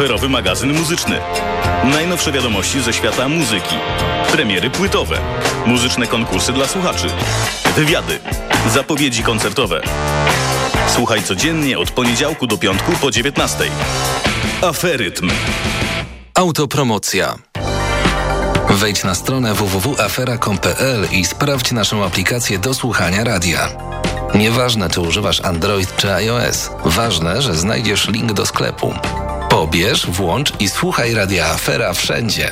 aferowy magazyn muzyczny. Najnowsze wiadomości ze świata muzyki. Premiery płytowe. Muzyczne konkursy dla słuchaczy. Wywiady. Zapowiedzi koncertowe. Słuchaj codziennie od poniedziałku do piątku po 19. Aferytm. Autopromocja. Wejdź na stronę www.afera.com.pl i sprawdź naszą aplikację do słuchania radia. Nieważne, czy używasz Android czy iOS, ważne, że znajdziesz link do sklepu. Pobierz, włącz i słuchaj Radia Afera wszędzie.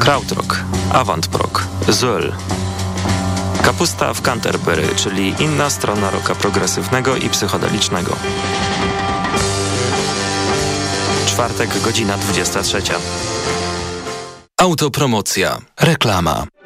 Krautrock, Avantprog, Zöll. Kapusta w Canterbury, czyli inna strona roka progresywnego i psychodelicznego. Czwartek, godzina 23. Autopromocja. Reklama.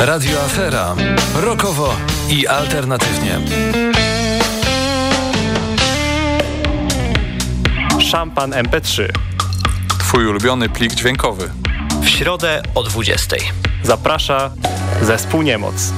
Radio Afera. Rokowo i alternatywnie. Szampan MP3. Twój ulubiony plik dźwiękowy. W środę o 20. Zaprasza zespół Niemoc.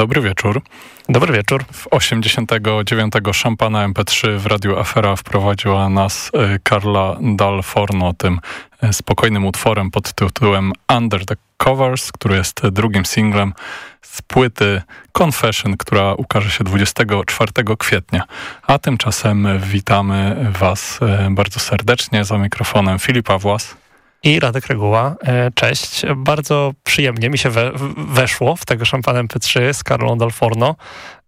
Dobry wieczór. Dobry wieczór. W 89 Szampana MP3 w Radiu Afera wprowadziła nas y, Dalforno tym y, spokojnym utworem pod tytułem Under the Covers, który jest drugim singlem z płyty Confession, która ukaże się 24 kwietnia. A tymczasem witamy Was y, bardzo serdecznie za mikrofonem Filipa Włas i Radek Reguła. E, cześć. Bardzo przyjemnie mi się we, weszło w tego szampanem P3 z Carlą Dalforno.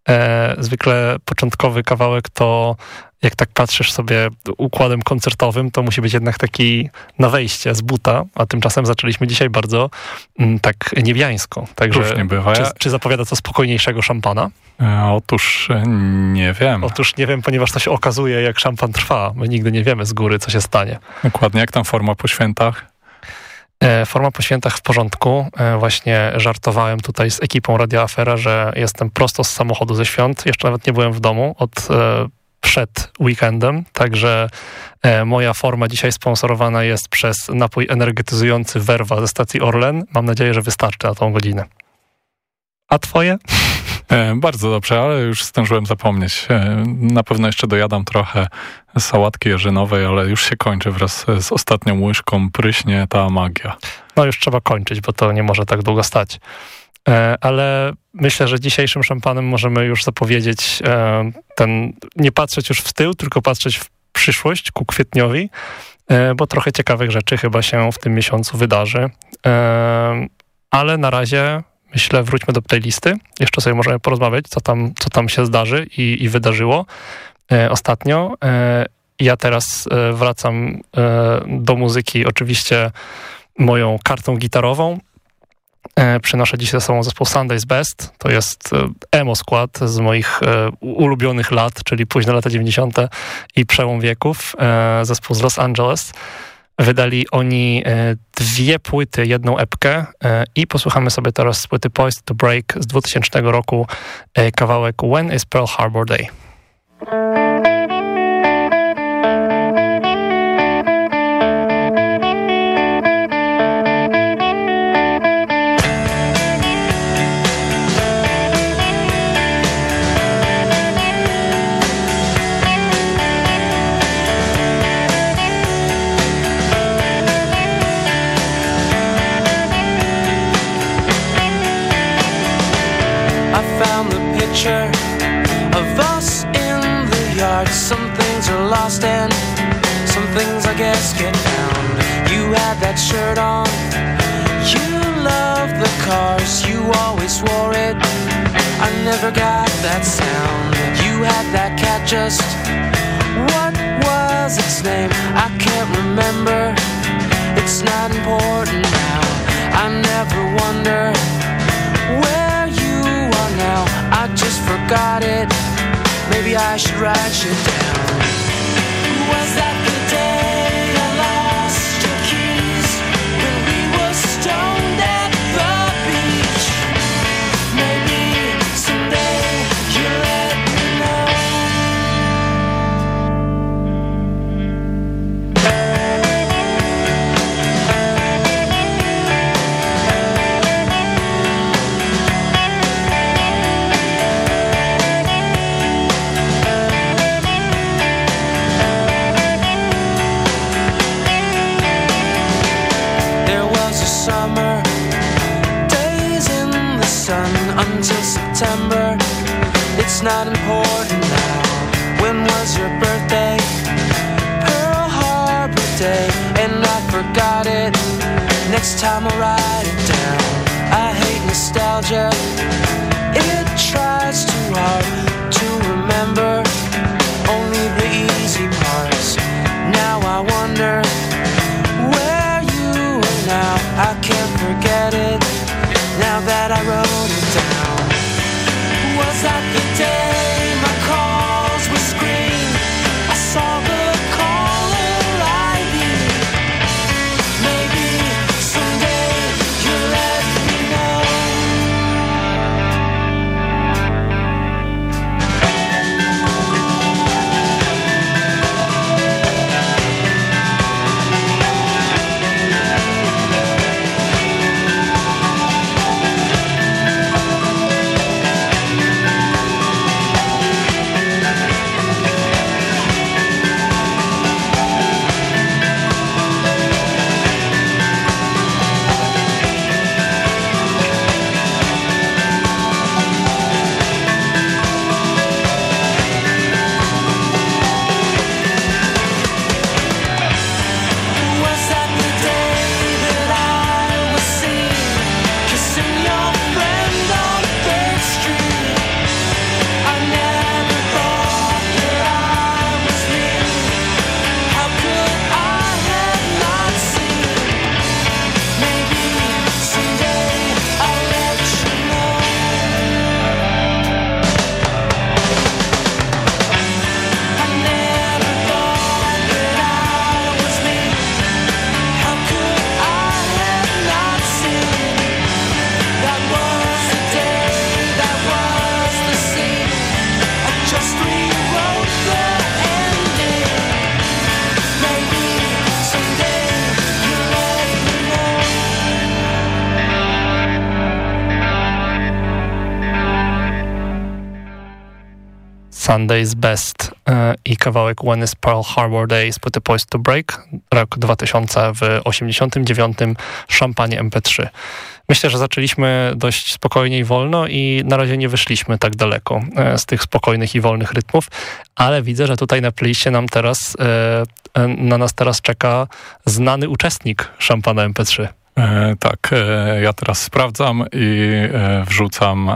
E, zwykle początkowy kawałek to, jak tak patrzysz sobie układem koncertowym, to musi być jednak taki na wejście z buta, a tymczasem zaczęliśmy dzisiaj bardzo m, mm, tak niebiańsko. Także bywa. Czy, czy zapowiada to spokojniejszego szampana? E, otóż e, nie wiem. Otóż nie wiem, ponieważ to się okazuje, jak szampan trwa. My nigdy nie wiemy z góry, co się stanie. Dokładnie. Jak tam forma po świętach? E, forma po świętach w porządku. Właśnie żartowałem tutaj z ekipą Radio Afera, że jestem prosto z samochodu ze świąt. Jeszcze nawet nie byłem w domu od przed weekendem, także moja forma dzisiaj sponsorowana jest przez napój energetyzujący Werwa ze stacji Orlen. Mam nadzieję, że wystarczy na tą godzinę. A twoje? E, bardzo dobrze, ale już zdążyłem zapomnieć. E, na pewno jeszcze dojadam trochę sałatki jarzynowej, ale już się kończy wraz z ostatnią łyżką, pryśnie ta magia. No już trzeba kończyć, bo to nie może tak długo stać. E, ale myślę, że dzisiejszym szampanem możemy już zapowiedzieć ten, nie patrzeć już w tył, tylko patrzeć w przyszłość ku kwietniowi, bo trochę ciekawych rzeczy chyba się w tym miesiącu wydarzy. Ale na razie myślę, wróćmy do playlisty. Jeszcze sobie możemy porozmawiać, co tam, co tam się zdarzy i, i wydarzyło e, ostatnio. E, ja teraz e, wracam e, do muzyki oczywiście moją kartą gitarową. E, przynoszę dzisiaj ze sobą zespół Sunday's Best. To jest e, emo skład z moich ulubionych lat, czyli późne lata 90. i przełom wieków. Zespół z Los Angeles. Wydali oni e, dwie płyty, jedną epkę e, i posłuchamy sobie teraz z płyty Poised to Break z 2000 roku e, kawałek When is Pearl Harbor Day. Some things are lost and some things I guess get found. You had that shirt on. You loved the cars. You always wore it. I never got that sound. You had that cat just. What was its name? I can't remember. It's not important now. I never wonder where you are now. I just forgot it. Maybe I should write you down. Was that Sunday's Best e, i kawałek When is Pearl Harbor Day z płyty Poised to Break, rok 2000 w 89 szampanie MP3. Myślę, że zaczęliśmy dość spokojnie i wolno i na razie nie wyszliśmy tak daleko e, z tych spokojnych i wolnych rytmów, ale widzę, że tutaj na playliście nam teraz, e, na nas teraz czeka znany uczestnik szampana MP3. E, tak, e, ja teraz sprawdzam i e, wrzucam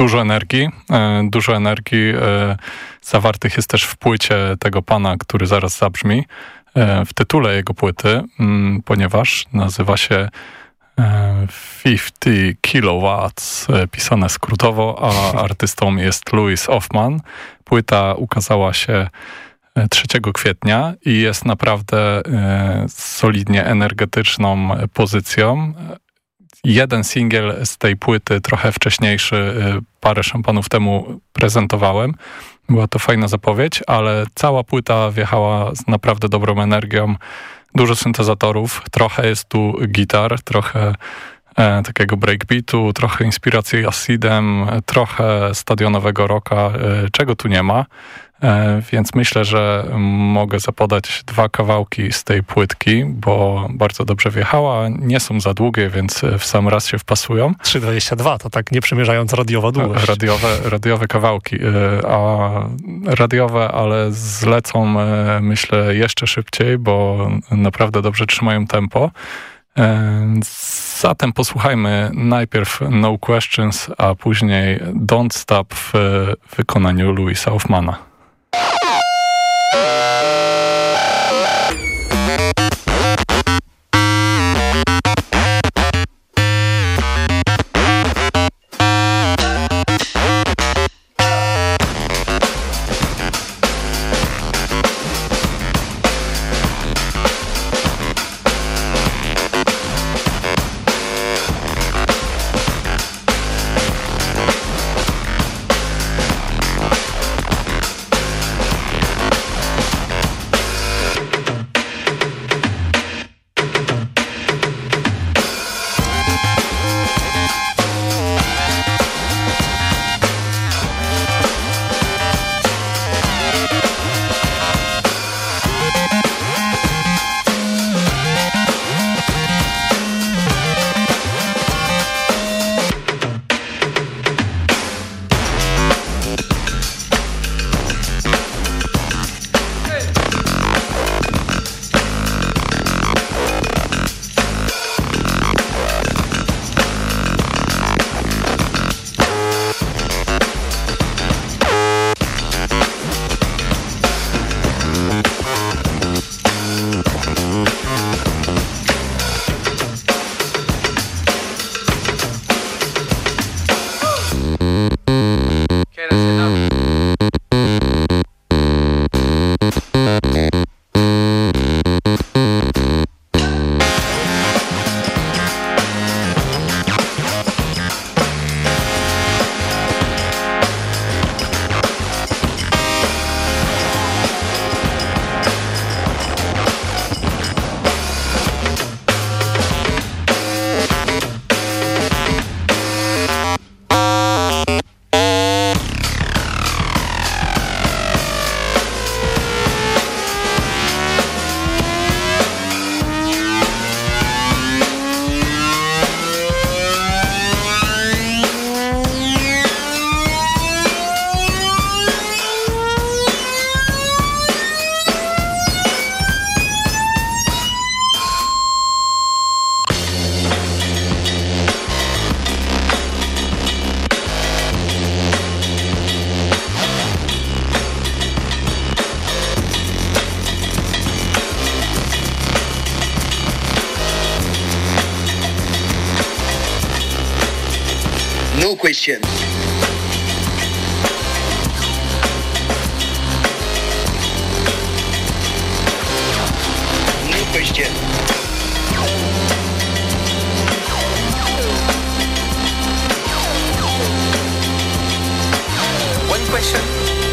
dużo energii. E, dużo energii e, zawartych jest też w płycie tego pana, który zaraz zabrzmi, e, w tytule jego płyty, mm, ponieważ nazywa się e, 50 Kilowatts, pisane skrótowo, a artystą jest Louis Hoffman. Płyta ukazała się e, 3 kwietnia i jest naprawdę solidnie energetyczną pozycją. Jeden singiel z tej płyty, trochę wcześniejszy, e, parę szampanów temu prezentowałem. Była to fajna zapowiedź, ale cała płyta wjechała z naprawdę dobrą energią. Dużo syntezatorów, trochę jest tu gitar, trochę e, takiego breakbeatu, trochę inspiracji acidem, trochę stadionowego rocka, e, czego tu nie ma. E, więc myślę, że mogę zapodać dwa kawałki z tej płytki, bo bardzo dobrze wjechała. Nie są za długie, więc w sam raz się wpasują. 3.22 to tak nie przymierzając radiowa długość. Radiowe, radiowe kawałki, a radiowe, ale zlecą myślę jeszcze szybciej, bo naprawdę dobrze trzymają tempo. E, Zatem posłuchajmy najpierw No Questions, a później Don't Stop w wykonaniu Louisa Hoffmana. No question. One question.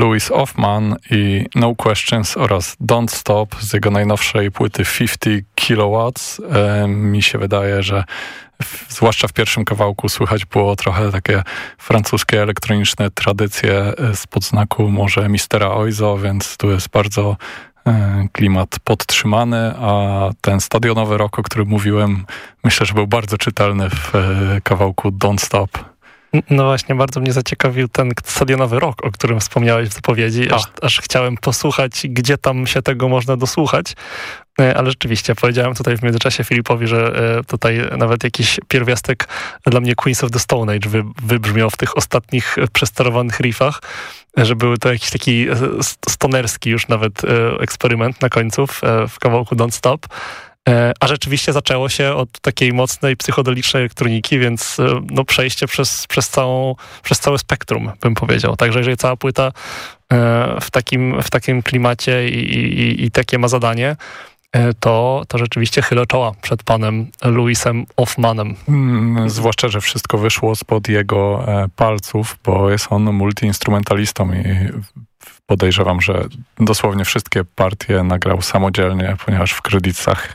Louis Hoffman i No Questions oraz Don't Stop z jego najnowszej płyty 50 Kilowatts. E, mi się wydaje, że w, zwłaszcza w pierwszym kawałku słychać było trochę takie francuskie elektroniczne tradycje e, z podznaku może Mistera Oizo, więc tu jest bardzo e, klimat podtrzymany, a ten stadionowy rock, o którym mówiłem, myślę, że był bardzo czytelny w e, kawałku Don't Stop. No właśnie, bardzo mnie zaciekawił ten stadionowy rok, o którym wspomniałeś w zapowiedzi, aż, aż chciałem posłuchać, gdzie tam się tego można dosłuchać. E, Ale rzeczywiście, powiedziałem tutaj w międzyczasie Filipowi, że e, tutaj nawet jakiś pierwiastek dla mnie Queens of the Stone Age wy, wybrzmiał w tych ostatnich e, przesterowanych riffach, że były to jakiś taki st- stonerski już nawet eksperyment na końcu w, w kawałku Don't Stop. E, a rzeczywiście zaczęło się od takiej mocnej psychodelicznej elektroniki, więc e, no, przejście przez, przez, całą, przez całe spektrum, bym powiedział. Także jeżeli cała płyta e, w takim, w takim klimacie i, i, i takie ma zadanie, to, to rzeczywiście chylę czoła przed panem Louisem Hoffmanem. Mm, zwłaszcza, że wszystko wyszło spod jego palców, bo jest on multiinstrumentalistą i podejrzewam, że dosłownie wszystkie partie nagrał samodzielnie, ponieważ w kredytach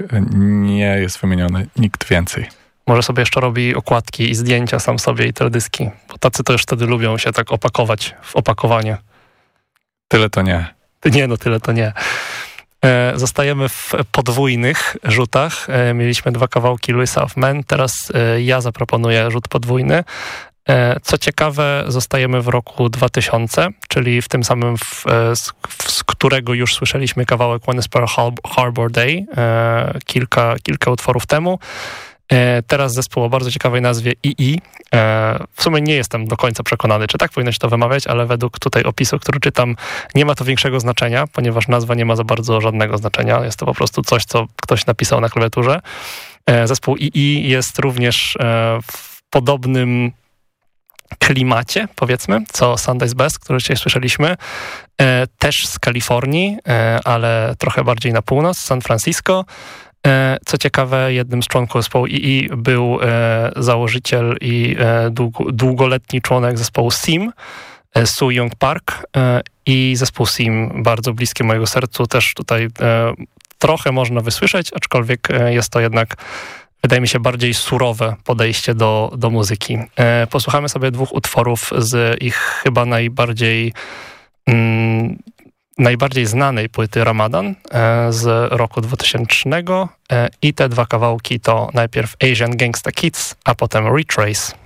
nie jest wymieniony nikt więcej. Może sobie jeszcze robi okładki i zdjęcia sam sobie i teledyski, bo tacy to już wtedy lubią się tak opakować w opakowanie. Tyle to nie. Nie, no tyle to nie. E, zostajemy w podwójnych rzutach. E, mieliśmy dwa kawałki Louisa of Men. Teraz e, ja zaproponuję rzut podwójny. E, co ciekawe, zostajemy w roku 2000, czyli w tym samym, w, e, z, którego już słyszeliśmy kawałek When is Harbor Day e, kilka, kilka utworów temu. Teraz zespół o bardzo ciekawej nazwie II. W sumie nie jestem do końca przekonany, czy tak powinno się to wymawiać, ale według tutaj opisu, który czytam, nie ma to większego znaczenia, ponieważ nazwa nie ma za bardzo żadnego znaczenia. Jest to po prostu coś, co ktoś napisał na klawiaturze. Zespół II jest również w podobnym klimacie, powiedzmy, co Sunday's Best, który dzisiaj słyszeliśmy, e, też z Kalifornii, e, ale trochę bardziej na północ, San Francisco. E, co ciekawe, jednym z członków zespołu II był założyciel i długoletni członek zespołu SIM, Su Young Park i zespół SIM, bardzo bliskie mojego sercu, też tutaj trochę można wysłyszeć, aczkolwiek jest to jednak wydaje mi się, bardziej surowe podejście do, do muzyki. E, posłuchamy sobie dwóch utworów z ich chyba najbardziej mm, najbardziej znanej płyty Ramadan e, z roku 2000 e, i te dwa kawałki to najpierw Asian Gangsta Kids, a potem Retrace.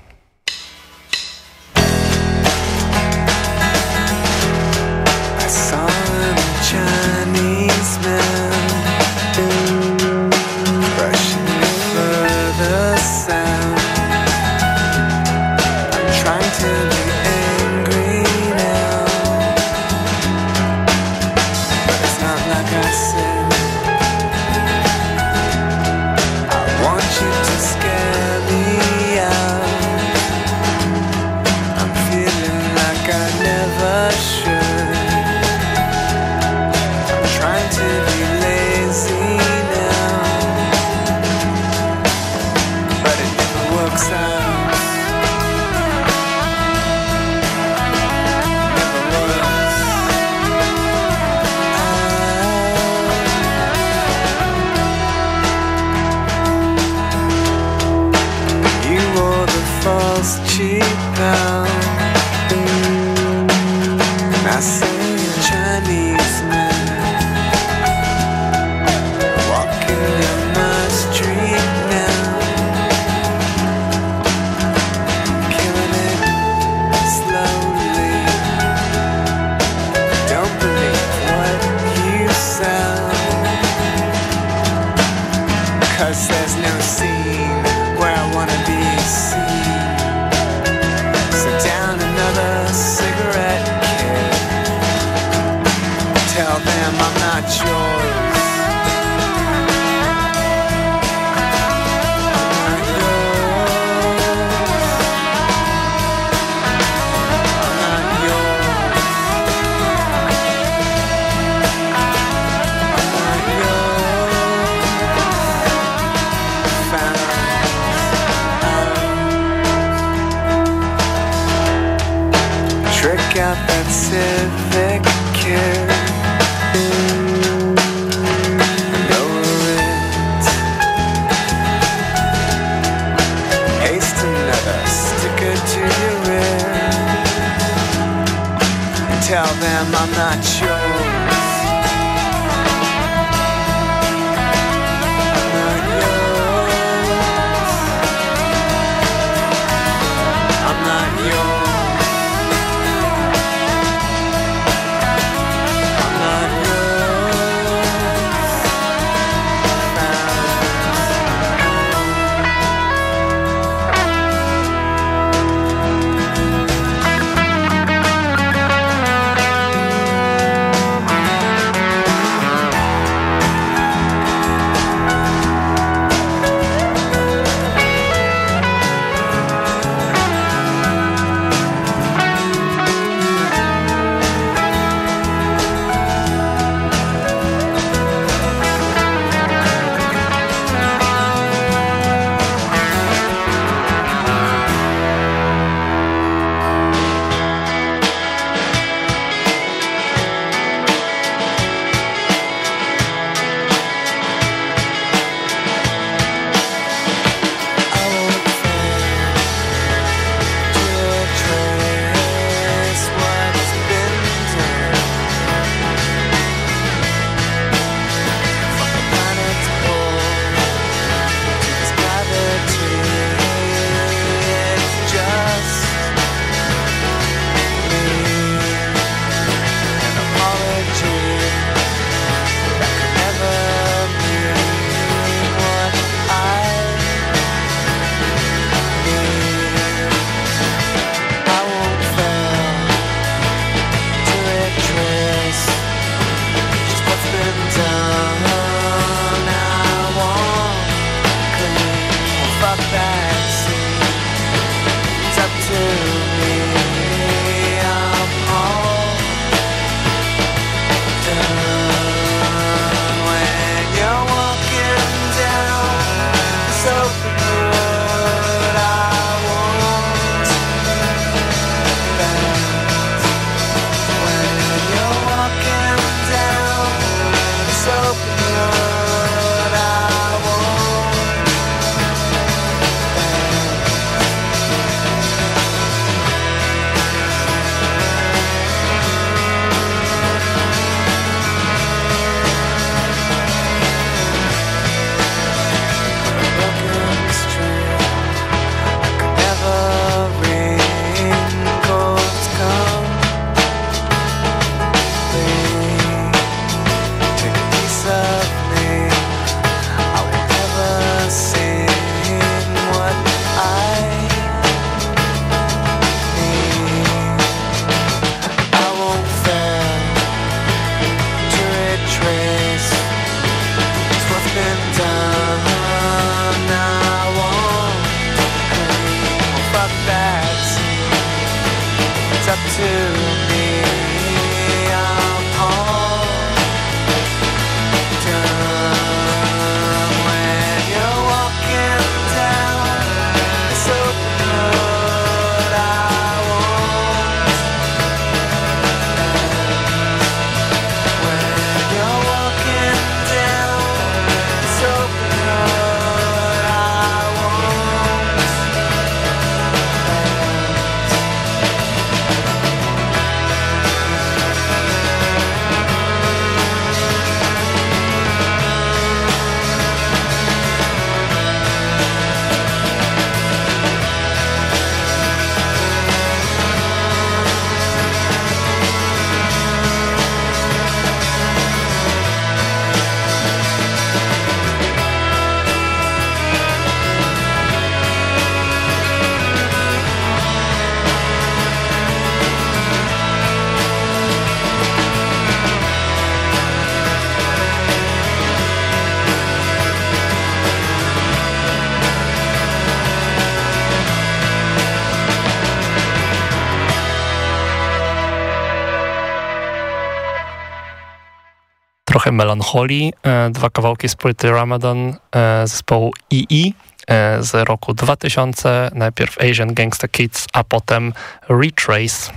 Trochę melancholii. E, dwa kawałki z płyty Ramadan e, zespołu II e, z roku 2000. Najpierw Asian Gangsta Kids, a potem Retrace.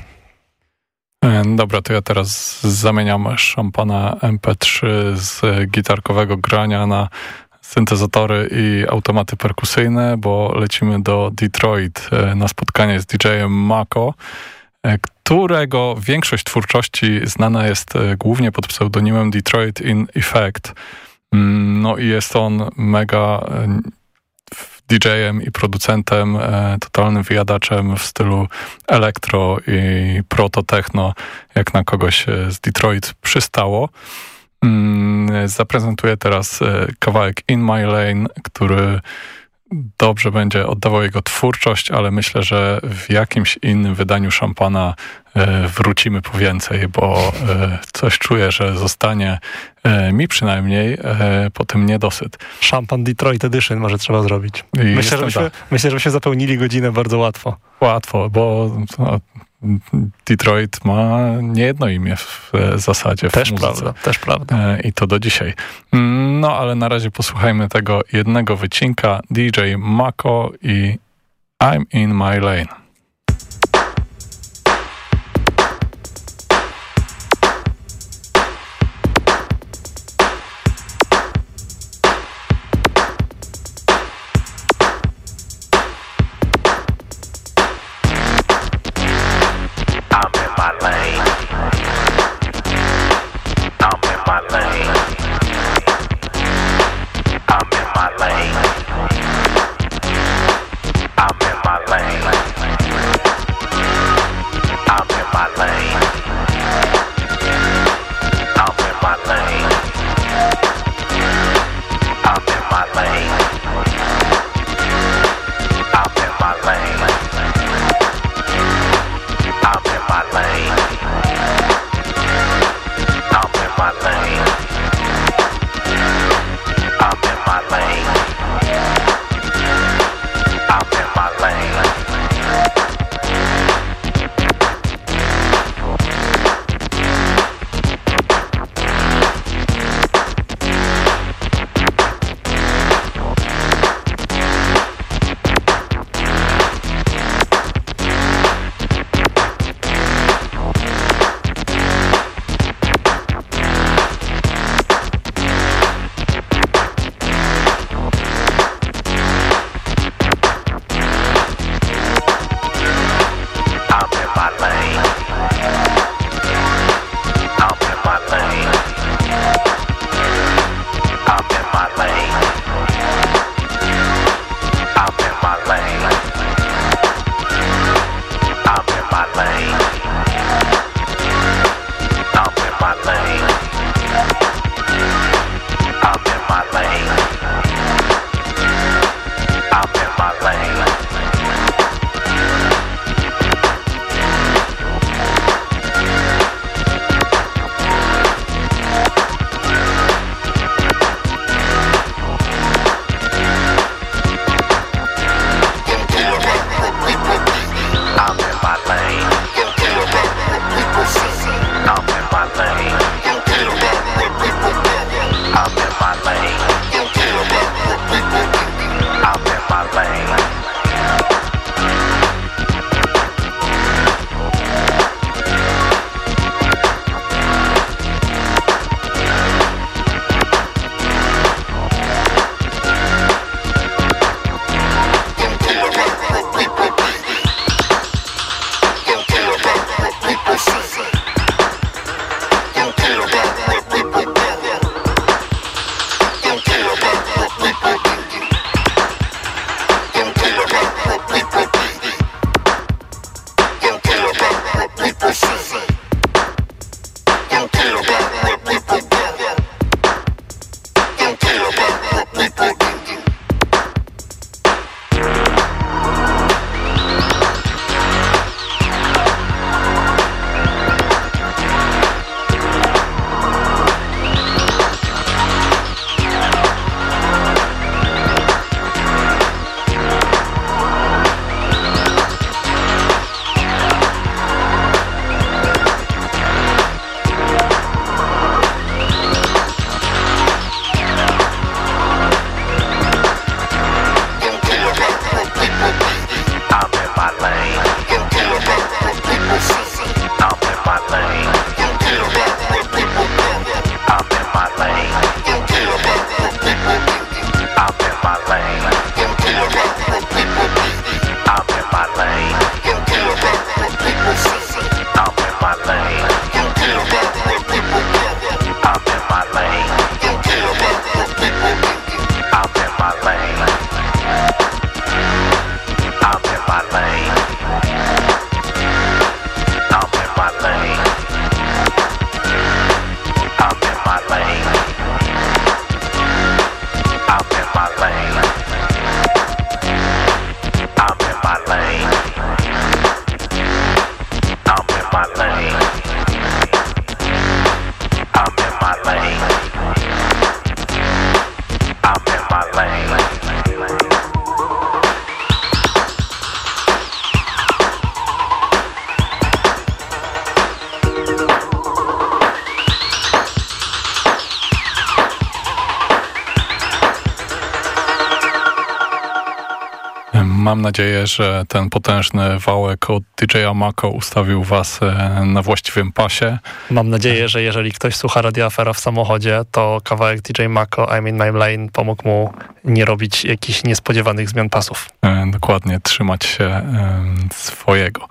Dobra, to ja teraz zamieniam szampana MP3 z gitarkowego grania na syntezatory i automaty perkusyjne, bo lecimy do Detroit na spotkanie z DJ-em Mako, którego większość twórczości znana jest e, głównie pod pseudonimem Detroit in Effect. Mm, No i jest on mega e, DJ-em i producentem, e, totalnym wyjadaczem w stylu elektro i proto-techno, jak na kogoś z Detroit przystało. Mm, Zaprezentuję teraz kawałek In My Lane, który dobrze będzie oddawał jego twórczość, ale myślę, że w jakimś innym wydaniu szampana e, wrócimy po więcej, bo e, coś czuję, że zostanie e, mi przynajmniej po tym niedosyt. Szampan Detroit Edition może trzeba zrobić. I Myślę, że byśmy, myślę, że byśmy zapełnili godzinę bardzo łatwo. Łatwo, bo no, Detroit ma nie jedno imię w zasadzie w Też muzyce. prawda, też prawda. E, I to do dzisiaj. Mm, No, ale na razie posłuchajmy tego jednego wycinka DJ Mako i I'm in my lane. Mam nadzieję, że ten potężny wałek od DJ-a Mako ustawił was e, na właściwym pasie. Mam nadzieję, że jeżeli ktoś słucha Radio Afera w samochodzie, to kawałek DJ Mako I'm in my lane pomógł mu nie robić jakichś niespodziewanych zmian pasów. E, dokładnie, trzymać się e, swojego.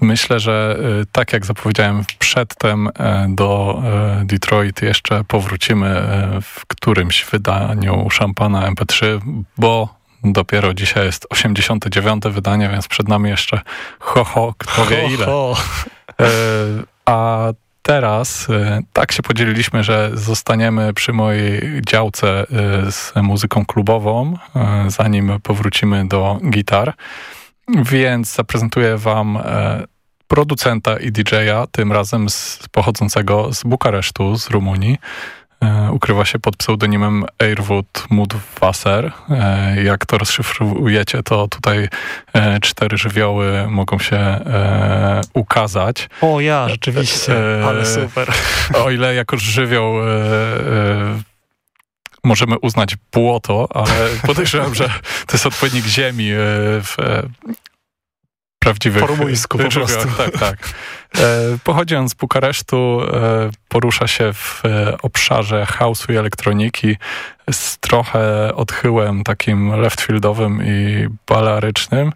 Myślę, że tak jak zapowiedziałem przedtem do Detroit jeszcze powrócimy w którymś wydaniu szampana MP3, bo dopiero dzisiaj jest 89 wydanie, więc przed nami jeszcze ho, ho kto wie ile. Ho, ho. A teraz tak się podzieliliśmy, że zostaniemy przy mojej działce z muzyką klubową, zanim powrócimy do gitar. Więc zaprezentuję wam e, producenta i DJ-a, tym razem z, pochodzącego z Bukaresztu, z Rumunii. E, ukrywa się pod pseudonimem Airwood Mudwasser. E, jak to rozszyfrujecie, to tutaj cztery żywioły mogą się ukazać. O ja, rzeczywiście, ale super. O ile jako żywioł możemy uznać błoto, ale podejrzewam, że to jest odpowiednik ziemi e, w e, prawdziwych... Po rumuńsku po prostu. Tak, tak. E, pochodzi on z Bukaresztu, porusza się w obszarze house'u i elektroniki z trochę odchyłem takim leftfieldowym i balarycznym.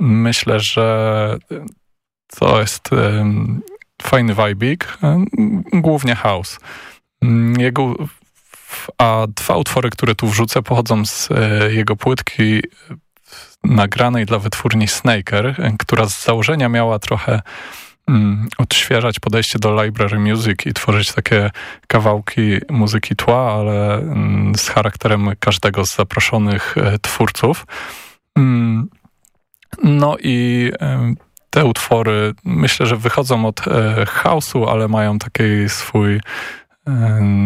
Myślę, że to jest fajny vibik, głównie house. Jego a dwa utwory, które tu wrzucę, pochodzą z e, jego płytki e, nagranej dla wytwórni Snaker, e, która z założenia miała trochę mm, odświeżać podejście do library music i tworzyć takie kawałki muzyki tła, ale mm, z charakterem każdego z zaproszonych twórców. Mm, no i te utwory myślę, że wychodzą od house'u, ale mają taki swój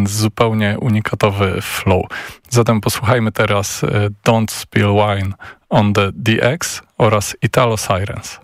zupełnie unikatowy flow. Zatem posłuchajmy teraz e, Don't Spill Wine on the DX oraz Italo Sirens.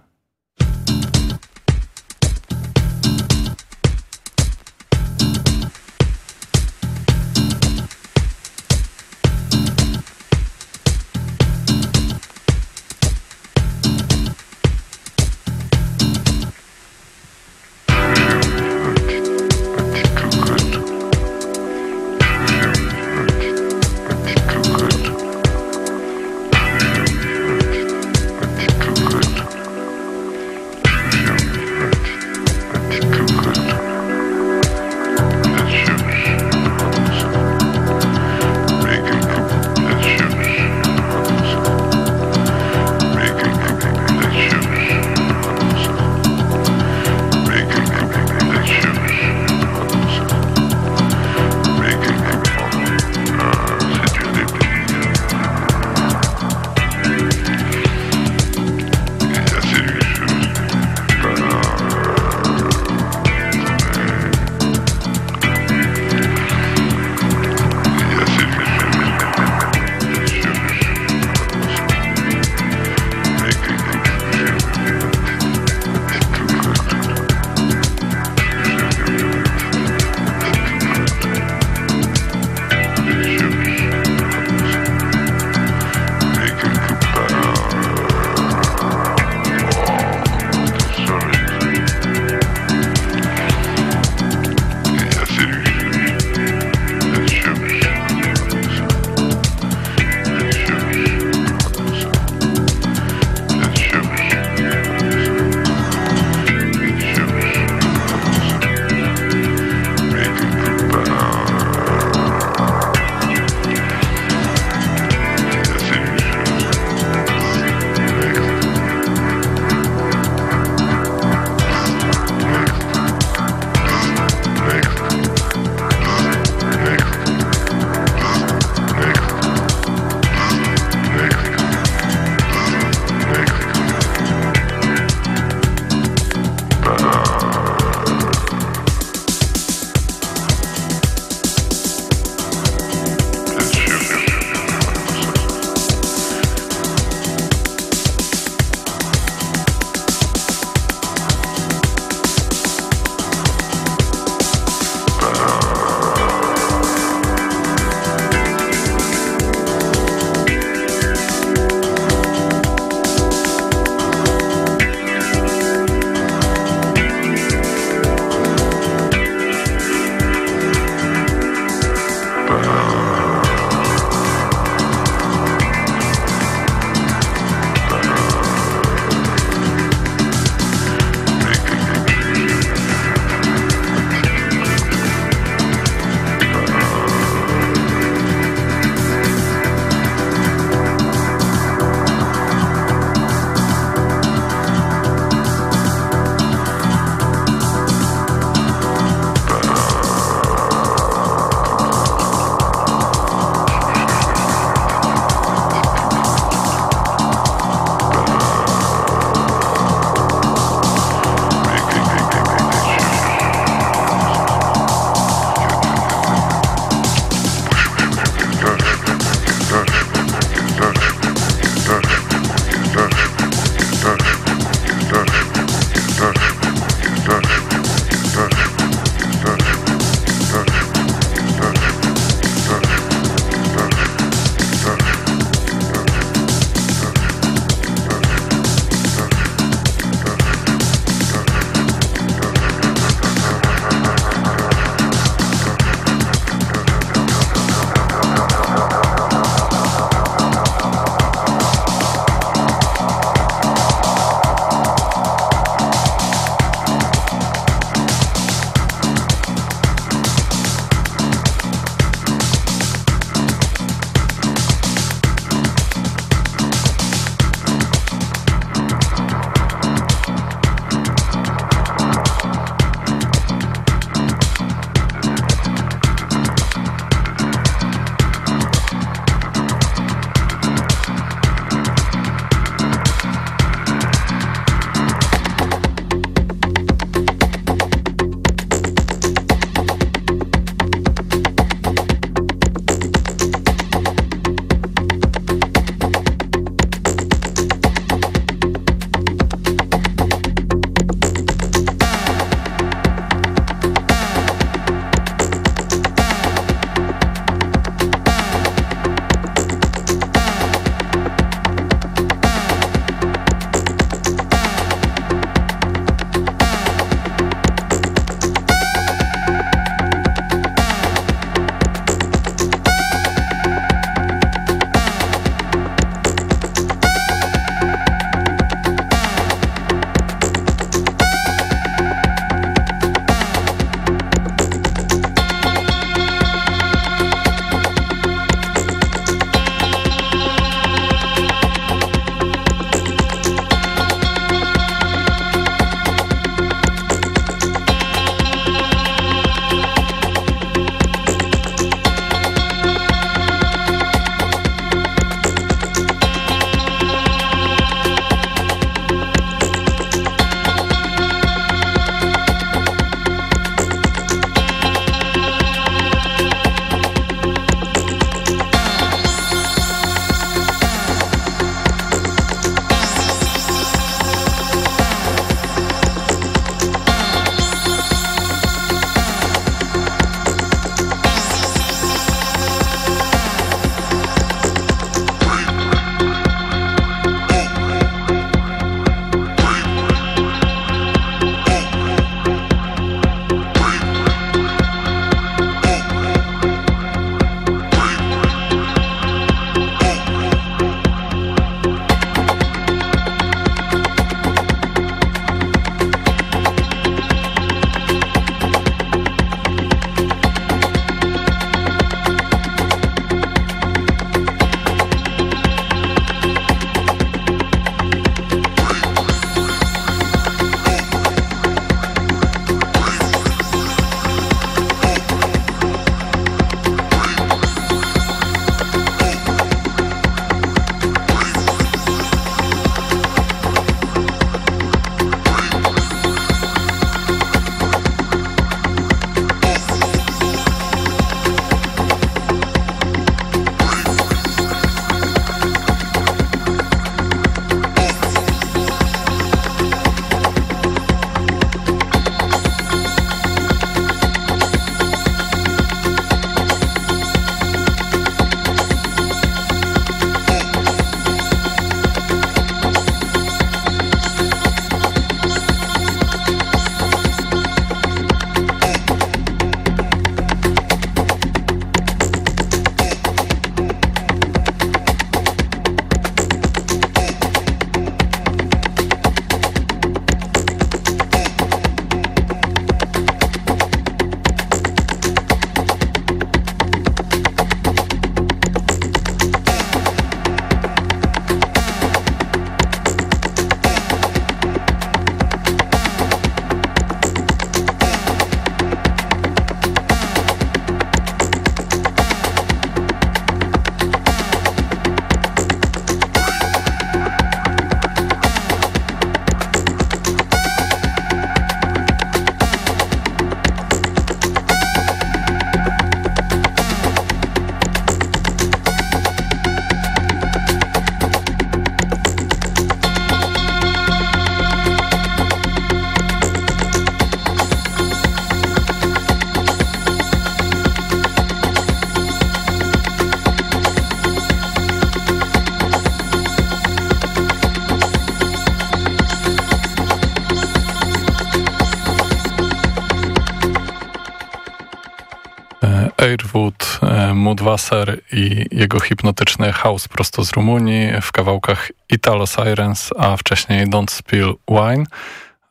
Mudwasser i jego hipnotyczny house prosto z Rumunii w kawałkach Italo Sirens, a wcześniej Don't Spill Wine,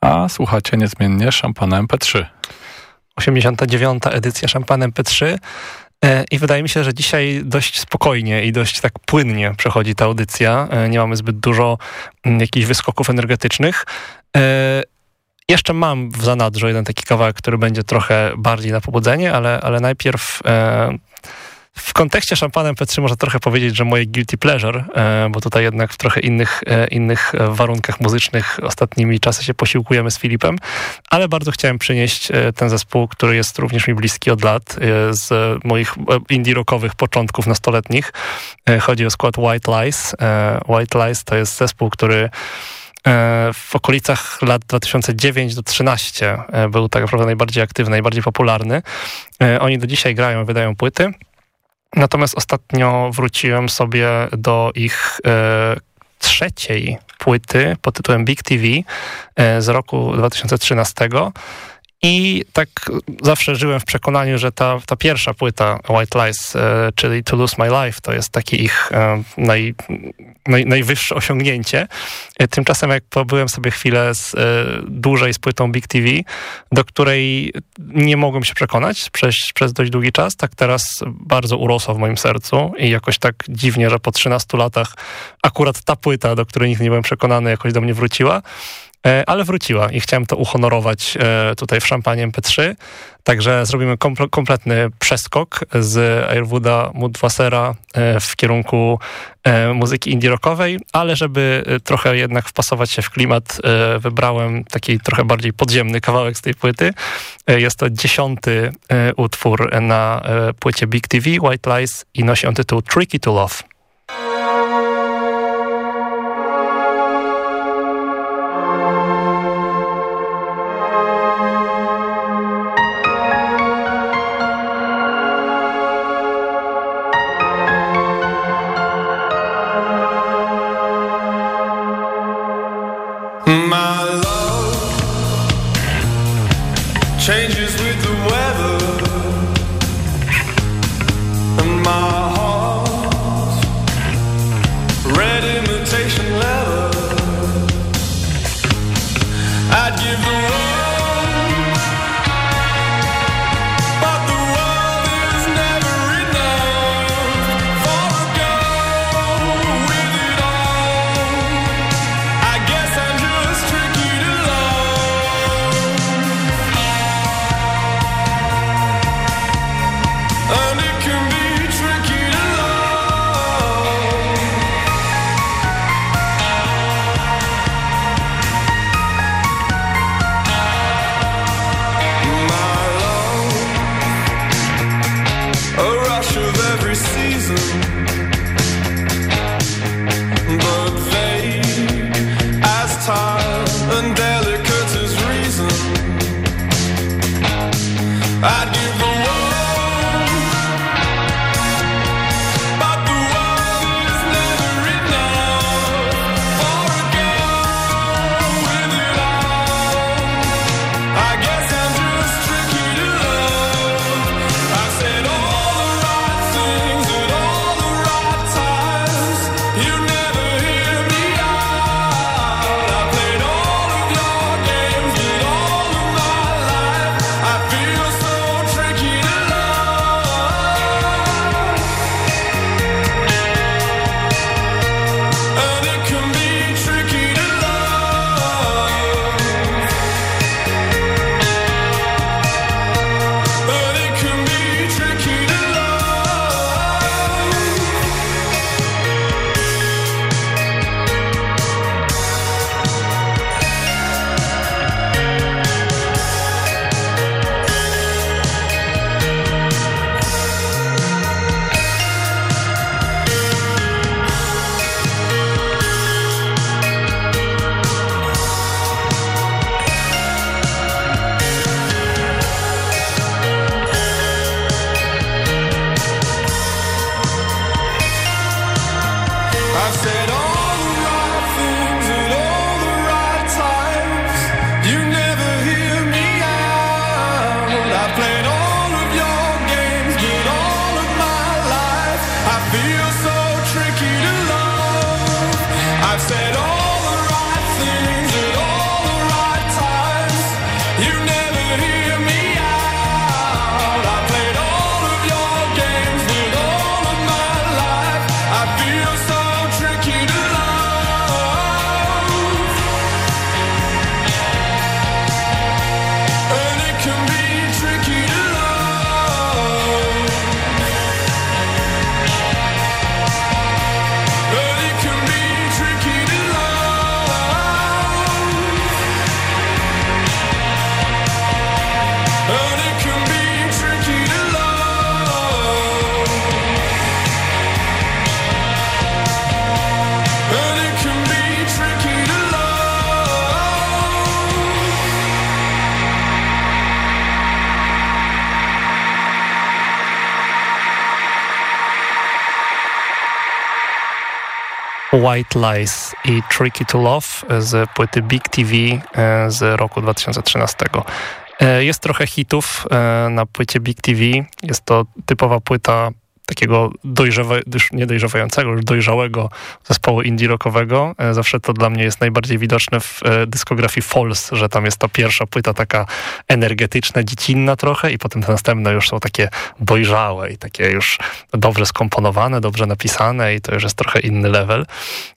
a słuchacie niezmiennie Szampana MP3. 89. edycja Szampana MP3 e, i wydaje mi się, że dzisiaj dość spokojnie i dość tak płynnie przechodzi ta audycja. E, nie mamy zbyt dużo mm, jakichś wyskoków energetycznych. E, jeszcze mam w zanadrzu jeden taki kawałek, który będzie trochę bardziej na pobudzenie, ale, ale najpierw e, w kontekście szampanem P3 można trochę powiedzieć, że moje guilty pleasure, e, bo tutaj jednak w trochę innych, e, innych warunkach muzycznych ostatnimi czasy się posiłkujemy z Filipem, ale bardzo chciałem przynieść e, ten zespół, który jest również mi bliski od lat, z moich indie rockowych początków nastoletnich. Chodzi o skład White Lies. White Lies to jest zespół, który E, w okolicach lat 2009 do 2013 e, był tak naprawdę najbardziej aktywny, najbardziej popularny. E, oni do dzisiaj grają, wydają płyty. Natomiast ostatnio wróciłem sobie do ich trzeciej płyty pod tytułem Big TV z roku 2013 i tak zawsze żyłem w przekonaniu, że ta, ta pierwsza płyta White Lies, e, czyli To Lose My Life, to jest takie ich e, naj, naj, najwyższe osiągnięcie. E, tymczasem jak pobyłem sobie chwilę z, dłużej z płytą Big TV, do której nie mogłem się przekonać przez, przez dość długi czas, tak teraz bardzo urosła w moim sercu i jakoś tak dziwnie, że po 13 latach akurat ta płyta, do której nigdy nie byłem przekonany, jakoś do mnie wróciła. E, ale wróciła i chciałem to uhonorować e, tutaj w szampanie MP3. Także zrobimy kompletny przeskok z Airwooda Mudwassera e, w kierunku muzyki indie rockowej, ale żeby trochę jednak wpasować się w klimat, wybrałem taki trochę bardziej podziemny kawałek z tej płyty. Jest to dziesiąty utwór na płycie Big TV, White Lies i nosi on tytuł Tricky to Love. White Lies i Tricky to Love z płyty Big TV e, z roku 2013. E, jest trochę hitów e, na płycie Big TV. Jest to typowa płyta takiego dojrzewa, nie dojrzewającego, już dojrzałego zespołu indie rockowego. E, zawsze to dla mnie jest najbardziej widoczne w e, dyskografii False, że tam jest ta pierwsza płyta taka energetyczna, dziecinna trochę i potem te następne już są takie dojrzałe i takie już dobrze skomponowane, dobrze napisane i to już jest trochę inny level.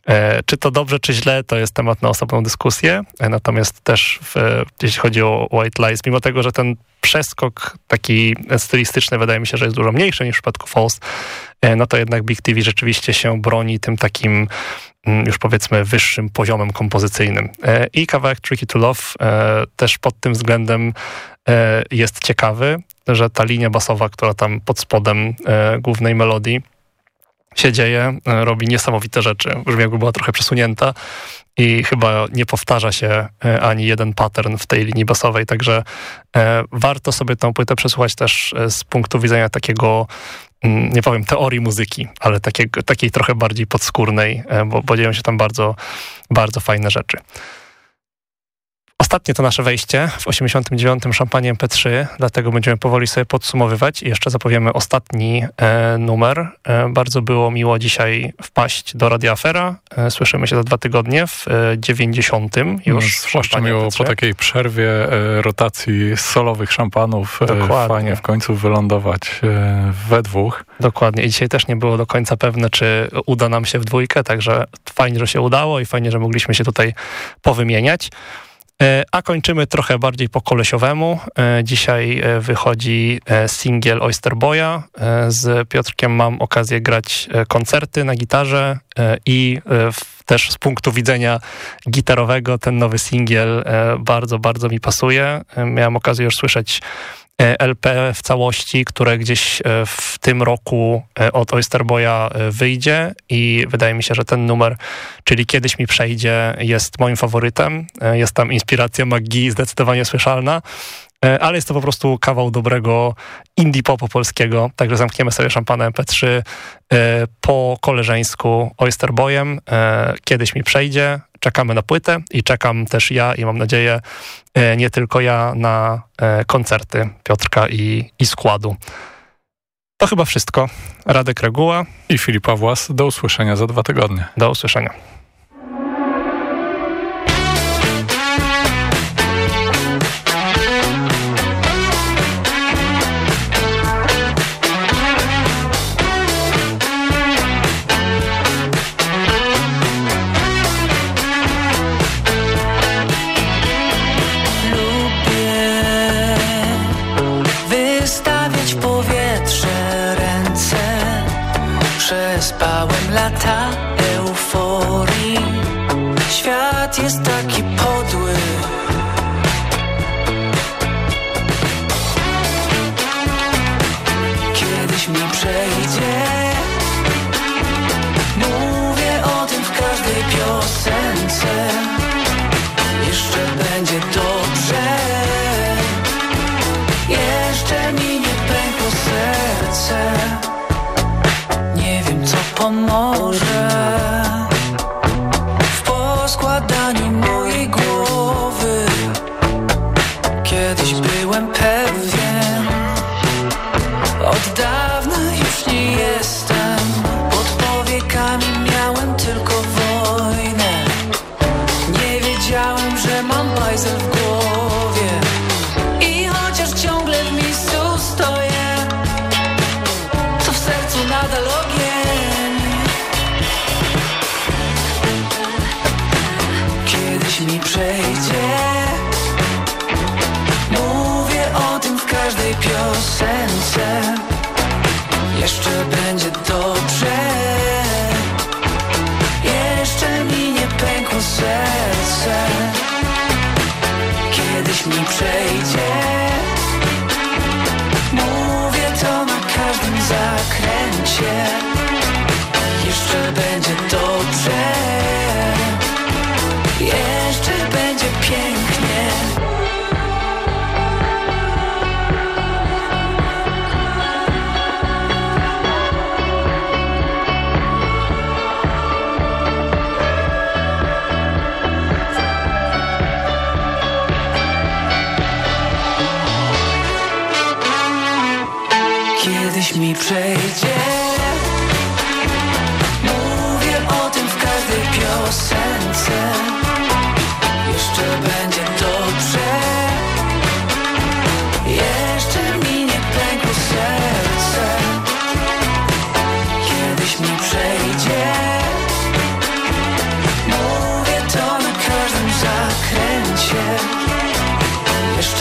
E, czy to dobrze, czy źle, to jest temat na osobną dyskusję. Natomiast też w, jeśli chodzi o White Lies, mimo tego, że ten przeskok taki stylistyczny wydaje mi się, że jest dużo mniejszy niż w przypadku False, no to jednak Big TV rzeczywiście się broni tym takim mm, już powiedzmy wyższym poziomem kompozycyjnym. E, I kawałek Tricky to Love e, też pod tym względem e, jest ciekawy, że ta linia basowa, która tam pod spodem głównej melodii się dzieje, robi niesamowite rzeczy. Brzmi jakby była trochę przesunięta i chyba nie powtarza się ani jeden pattern w tej linii basowej, także warto sobie tę płytę przesłuchać też z punktu widzenia takiego Mm, nie powiem teorii muzyki, ale takiej, takiej trochę bardziej podskórnej, e, bo, bo dzieją się tam bardzo, bardzo fajne rzeczy. Ostatnie to nasze wejście w 89. szampanie MP3, dlatego będziemy powoli sobie podsumowywać i jeszcze zapowiemy ostatni e, numer. E, bardzo było miło dzisiaj wpaść do Radia Afera. E, słyszymy się za dwa tygodnie w 90. E, już. No, zwłaszcza miło po takiej przerwie e, rotacji solowych szampanów. E, Dokładnie. Fajnie w końcu wylądować we dwóch. Dokładnie. I dzisiaj też nie było do końca pewne, czy uda nam się w dwójkę, także fajnie, że się udało i fajnie, że mogliśmy się tutaj powymieniać. E, a kończymy trochę bardziej po kolesiowemu. E, dzisiaj e, wychodzi singiel Oyster Boya. Z Piotrkiem mam okazję grać koncerty na gitarze i też z punktu widzenia gitarowego ten nowy singiel bardzo, bardzo mi pasuje. Miałem okazję już słyszeć LP w całości, które gdzieś e, w tym roku e, od Oysterboya wyjdzie i wydaje mi się, że ten numer, czyli Kiedyś mi przejdzie, jest moim faworytem. Jest tam inspiracja magii zdecydowanie słyszalna, ale jest to po prostu kawał dobrego indie popu polskiego, także zamkniemy sobie szampana MP3 po koleżeńsku Oysterboyem. Kiedyś mi przejdzie, czekamy na płytę i czekam też ja i mam nadzieję e, nie tylko ja na e, koncerty Piotrka i, i składu. To chyba wszystko. Radek Reguła i Filipa Włas. Do usłyszenia za dwa tygodnie. Do usłyszenia. 他。children